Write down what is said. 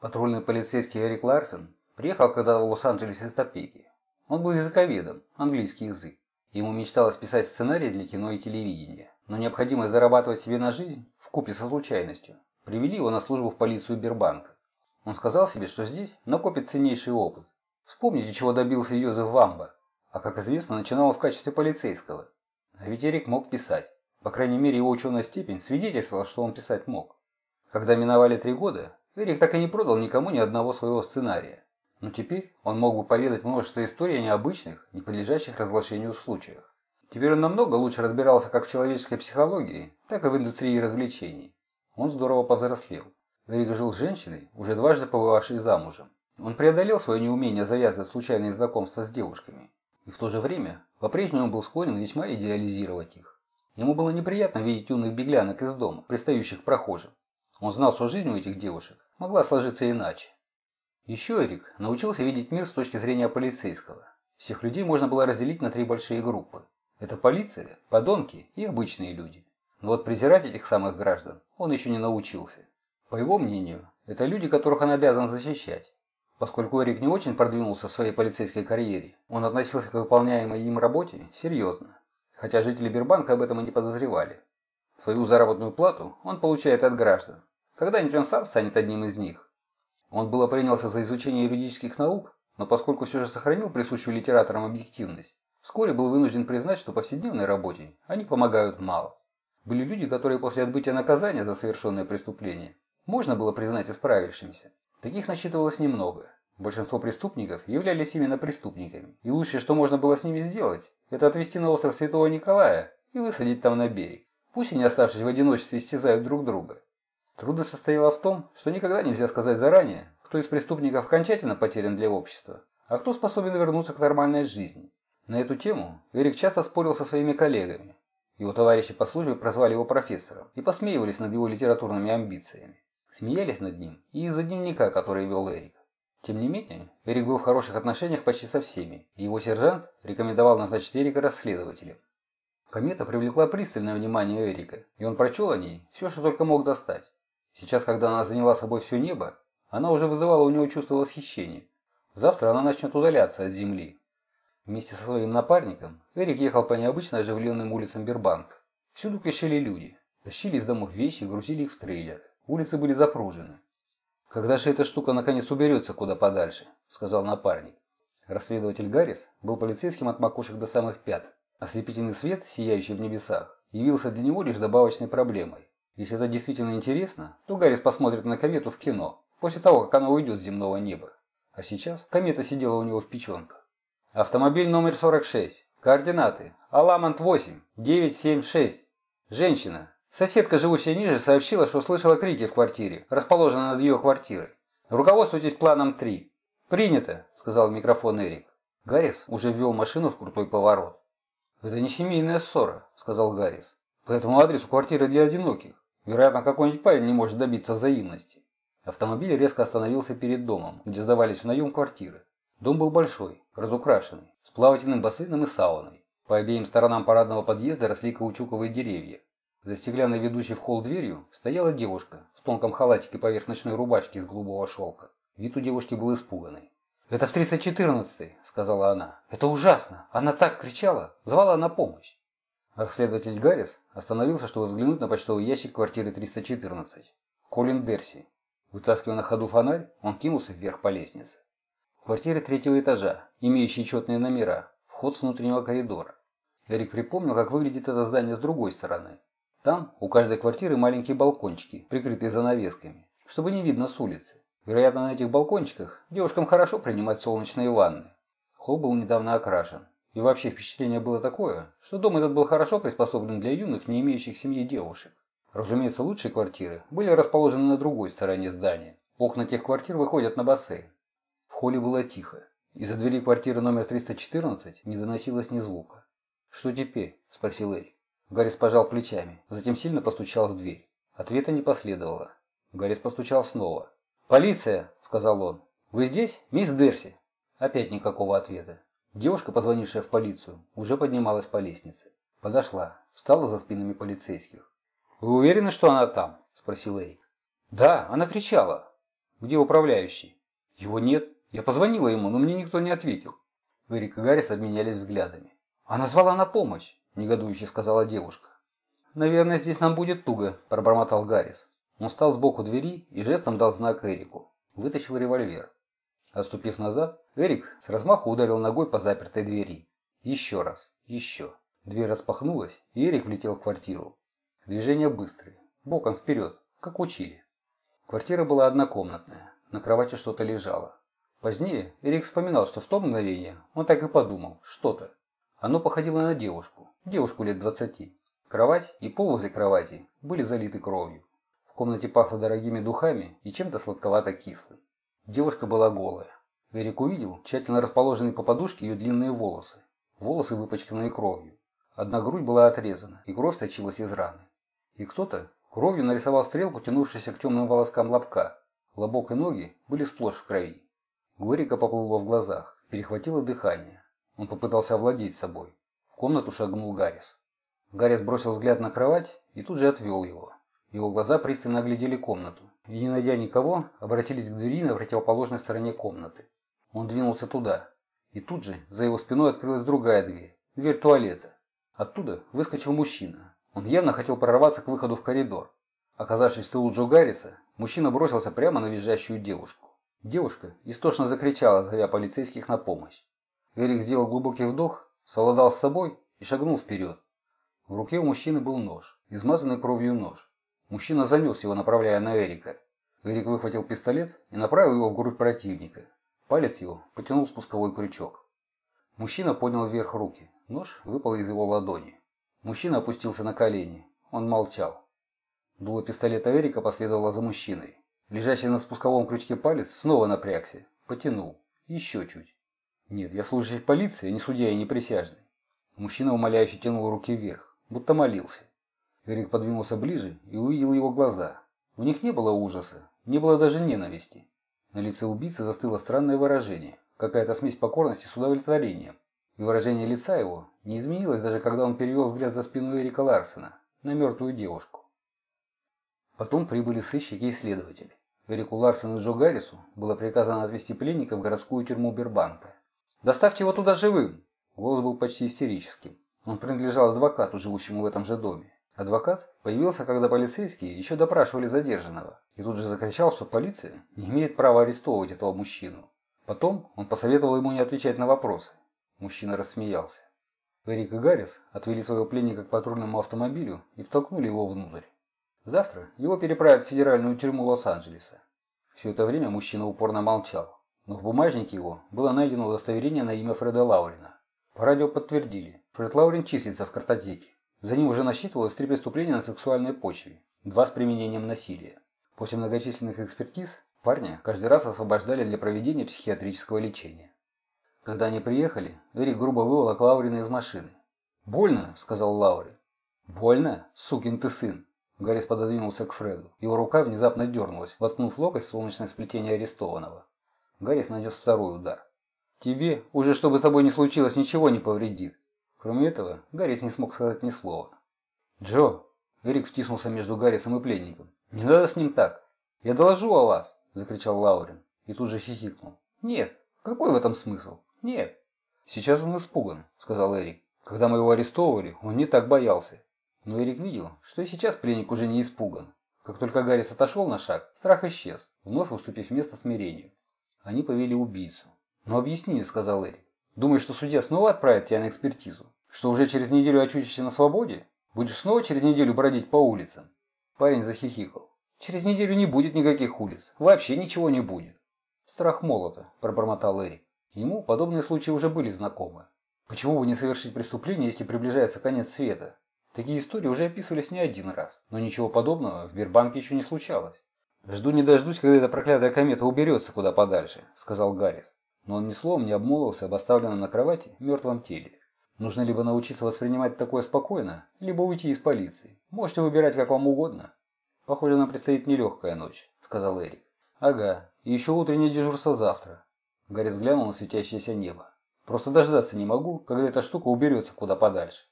Патрульный полицейский Эрик Ларсен приехал когда в Лос-Анджелес из Топеки. Он был языковедом, английский язык. Ему мечталось писать сценарии для кино и телевидения, но необходимость зарабатывать себе на жизнь, вкупе со случайностью, привели его на службу в полицию Бербанка. Он сказал себе, что здесь накопит ценнейший опыт. Вспомните, чего добился Йозеф Вамба, а, как известно, начинал в качестве полицейского. А ведь Эрик мог писать. По крайней мере, его ученая степень свидетельствовала, что он писать мог. Когда миновали три года, Эрик так и не продал никому ни одного своего сценария. Но теперь он мог бы поведать множество историй о необычных, не подлежащих разглашению случаях. Теперь он намного лучше разбирался как в человеческой психологии, так и в индустрии развлечений. Он здорово повзрослел. Эрик жил с женщиной, уже дважды побывавшей замужем. Он преодолел свое неумение завязывать случайные знакомства с девушками. И в то же время по-прежнему был склонен весьма идеализировать их. Ему было неприятно видеть юных беглянок из дома, пристающих прохожим. Он знал, что жизнь у этих девушек могла сложиться иначе. Еще Эрик научился видеть мир с точки зрения полицейского. Всех людей можно было разделить на три большие группы. Это полиция, подонки и обычные люди. Но вот презирать этих самых граждан он еще не научился. По его мнению, это люди, которых он обязан защищать. Поскольку Эрик не очень продвинулся в своей полицейской карьере, он относился к выполняемой им работе серьезно. Хотя жители Бирбанка об этом и не подозревали. Свою заработную плату он получает от граждан, когда-нибудь он сам станет одним из них. Он было принялся за изучение юридических наук, но поскольку все же сохранил присущую литераторам объективность, вскоре был вынужден признать, что повседневной работе они помогают мало. Были люди, которые после отбытия наказания за совершенное преступление можно было признать исправившимся. Таких насчитывалось немного. Большинство преступников являлись именно преступниками, и лучшее, что можно было с ними сделать, это отвезти на остров Святого Николая и высадить там на берег. Пусть они, оставшись в одиночестве, истязают друг друга. Трудность состояла в том, что никогда нельзя сказать заранее, кто из преступников окончательно потерян для общества, а кто способен вернуться к нормальной жизни. На эту тему Эрик часто спорил со своими коллегами. Его товарищи по службе прозвали его профессором и посмеивались над его литературными амбициями. Смеялись над ним и из-за дневника, который вел Эрик. Тем не менее, Эрик был в хороших отношениях почти со всеми, и его сержант рекомендовал назначить Эрика расследователем. Комета привлекла пристальное внимание Эрика, и он прочел о ней все, что только мог достать. Сейчас, когда она заняла собой все небо, она уже вызывала у него чувство восхищения. Завтра она начнет удаляться от земли. Вместе со своим напарником Эрик ехал по необычно оживленным улицам Бербанк. Всюду кишели люди. Тащили из домов вещи, грузили их в трейлер. Улицы были запружены. «Когда же эта штука наконец уберется куда подальше?» – сказал напарник. Расследователь Гаррис был полицейским от макушек до самых пят. Ослепительный свет, сияющий в небесах, явился для него лишь добавочной проблемой. Если это действительно интересно, то Гаррис посмотрит на комету в кино, после того, как она уйдет с земного неба. А сейчас комета сидела у него в печенках. Автомобиль номер 46. Координаты. Аламант 8. 976. Женщина. Соседка, живущая ниже, сообщила, что слышала крики в квартире, расположенной над ее квартирой. Руководствуйтесь планом 3. «Принято», — сказал в микрофон Эрик. Гаррис уже ввел машину в крутой поворот. «Это не семейная ссора», — сказал Гаррис. «По этому адресу квартира для одиноких. Вероятно, какой-нибудь парень не может добиться взаимности. Автомобиль резко остановился перед домом, где сдавались в наем квартиры. Дом был большой, разукрашенный, с плавательным бассейном и сауной. По обеим сторонам парадного подъезда росли каучуковые деревья. За стеклянной ведущей в холл дверью стояла девушка в тонком халатике поверх ночной рубашки из голубого шелка. Вид у девушки был испуганный. «Это в 314-й», — сказала она. «Это ужасно! Она так кричала! Звала на помощь!» Расследователь Гаррис остановился, чтобы взглянуть на почтовый ящик квартиры 314. Колин Берси. Вытаскивая на ходу фонарь, он кинулся вверх по лестнице. Квартира третьего этажа, имеющие четные номера, вход с внутреннего коридора. Эрик припомнил, как выглядит это здание с другой стороны. Там у каждой квартиры маленькие балкончики, прикрытые занавесками, чтобы не видно с улицы. Вероятно, на этих балкончиках девушкам хорошо принимать солнечные ванны. Холл был недавно окрашен. И вообще впечатление было такое, что дом этот был хорошо приспособлен для юных, не имеющих семьи девушек. Разумеется, лучшие квартиры были расположены на другой стороне здания. Окна тех квартир выходят на бассейн. В холле было тихо. Из-за двери квартиры номер 314 не доносилось ни звука. «Что теперь?» – спросил Эрик. Гаррис пожал плечами, затем сильно постучал в дверь. Ответа не последовало. Гаррис постучал снова. «Полиция!» – сказал он. «Вы здесь, мисс Дерси?» Опять никакого ответа. Девушка, позвонившая в полицию, уже поднималась по лестнице. Подошла, встала за спинами полицейских. «Вы уверены, что она там?» – спросил Эрик. «Да, она кричала». Где управляющий?» «Его нет. Я позвонила ему, но мне никто не ответил». Эрик и Гаррис обменялись взглядами. «Она звала на помощь», – негодующе сказала девушка. «Наверное, здесь нам будет туго», – пробормотал Гаррис. Он встал сбоку двери и жестом дал знак Эрику. Вытащил револьвер. Отступив назад, Эрик с размаху ударил ногой по запертой двери. Еще раз. Еще. Дверь распахнулась, и Эрик влетел в квартиру. Движения быстрые. Боком вперед, как учили. Квартира была однокомнатная. На кровати что-то лежало. Позднее Эрик вспоминал, что в то мгновение он так и подумал, что-то. Оно походило на девушку, девушку лет двадцати. Кровать и пол возле кровати были залиты кровью. В комнате пахло дорогими духами и чем-то сладковато-кислым. Девушка была голая. Эрик увидел тщательно расположенные по подушке ее длинные волосы. Волосы выпачканные кровью. Одна грудь была отрезана, и кровь сочилась из раны. И кто-то кровью нарисовал стрелку, тянувшуюся к темным волоскам лобка. Лобок и ноги были сплошь в крови. Горика поплыло в глазах, перехватило дыхание. Он попытался овладеть собой. В комнату шагнул Гаррис. Гаррис бросил взгляд на кровать и тут же отвел его. Его глаза пристально оглядели комнату и, не найдя никого, обратились к двери на противоположной стороне комнаты. Он двинулся туда. И тут же за его спиной открылась другая дверь. Дверь туалета. Оттуда выскочил мужчина. Он явно хотел прорваться к выходу в коридор. Оказавшись в тылу Джо Гарриса, мужчина бросился прямо на визжащую девушку. Девушка истошно закричала, зовя полицейских на помощь. Эрик сделал глубокий вдох, совладал с собой и шагнул вперед. В руке у мужчины был нож, измазанный кровью нож. Мужчина занес его, направляя на Эрика. Эрик выхватил пистолет и направил его в грудь противника. Палец его потянул спусковой крючок. Мужчина поднял вверх руки. Нож выпал из его ладони. Мужчина опустился на колени. Он молчал. Дуло пистолета Эрика последовало за мужчиной. Лежащий на спусковом крючке палец снова напрягся. Потянул. Еще чуть. Нет, я служащий полиции, не судья и не присяжный. Мужчина умоляюще тянул руки вверх, будто молился. Эрик подвинулся ближе и увидел его глаза. В них не было ужаса, не было даже ненависти. На лице убийцы застыло странное выражение, какая-то смесь покорности с удовлетворением. И выражение лица его не изменилось даже когда он перевел взгляд за спину Эрика Ларсена на мертвую девушку. Потом прибыли сыщики и следователи. Эрику Ларсену и Джо Гаррису было приказано отвезти пленника в городскую тюрьму Бербанка. «Доставьте его туда живым!» Голос был почти истерическим. Он принадлежал адвокату, живущему в этом же доме. Адвокат появился, когда полицейские еще допрашивали задержанного, и тут же закричал, что полиция не имеет права арестовывать этого мужчину. Потом он посоветовал ему не отвечать на вопросы. Мужчина рассмеялся. Эрик и Гаррис отвели своего пленника к патрульному автомобилю и втолкнули его внутрь. Завтра его переправят в федеральную тюрьму Лос-Анджелеса. Все это время мужчина упорно молчал, но в бумажнике его было найдено удостоверение на имя Фреда Лаурина. По радио подтвердили, Фред Лаурин числится в картотеке. За ним уже насчитывалось три преступления на сексуальной почве, два с применением насилия. После многочисленных экспертиз парня каждый раз освобождали для проведения психиатрического лечения. Когда они приехали, Эрик грубо выволок Лаурина из машины. «Больно», — сказал Лаурин. «Больно? Сукин ты сын!» Гаррис пододвинулся к Фреду. Его рука внезапно дернулась, воткнув локоть в солнечное сплетение арестованного. Гаррис нанес второй удар. «Тебе, уже что бы с тобой ни случилось, ничего не повредит». Кроме этого, Гаррис не смог сказать ни слова. «Джо!» Эрик втиснулся между Гаррисом и пленником. «Не надо с ним так!» «Я доложу о вас!» – закричал Лаурин. И тут же хихикнул. «Нет! Какой в этом смысл? Нет!» «Сейчас он испуган», – сказал Эрик. «Когда мы его арестовывали, он не так боялся. Но Эрик видел, что и сейчас пленник уже не испуган. Как только Гаррис отошел на шаг, страх исчез, вновь уступив место смирению. Они повели убийцу. «Но объясни», — сказал Эрик. «Думаешь, что судья снова отправит тебя на экспертизу? Что уже через неделю очутишься на свободе? Будешь снова через неделю бродить по улицам?» Парень захихикал. «Через неделю не будет никаких улиц. Вообще ничего не будет». «Страх молота», – пробормотал Эрик. Ему подобные случаи уже были знакомы. Почему бы не совершить преступление, если приближается конец света? Такие истории уже описывались не один раз, но ничего подобного в Бирбанке еще не случалось. «Жду не дождусь, когда эта проклятая комета уберется куда подальше», – сказал Гаррис. Но он ни словом не обмолвился об оставленном на кровати мертвом теле. Нужно либо научиться воспринимать такое спокойно, либо уйти из полиции. Можете выбирать как вам угодно. Похоже, нам предстоит нелегкая ночь, сказал Эрик. Ага, и еще утреннее дежурство завтра. Гаррис глянул на светящееся небо. Просто дождаться не могу, когда эта штука уберется куда подальше.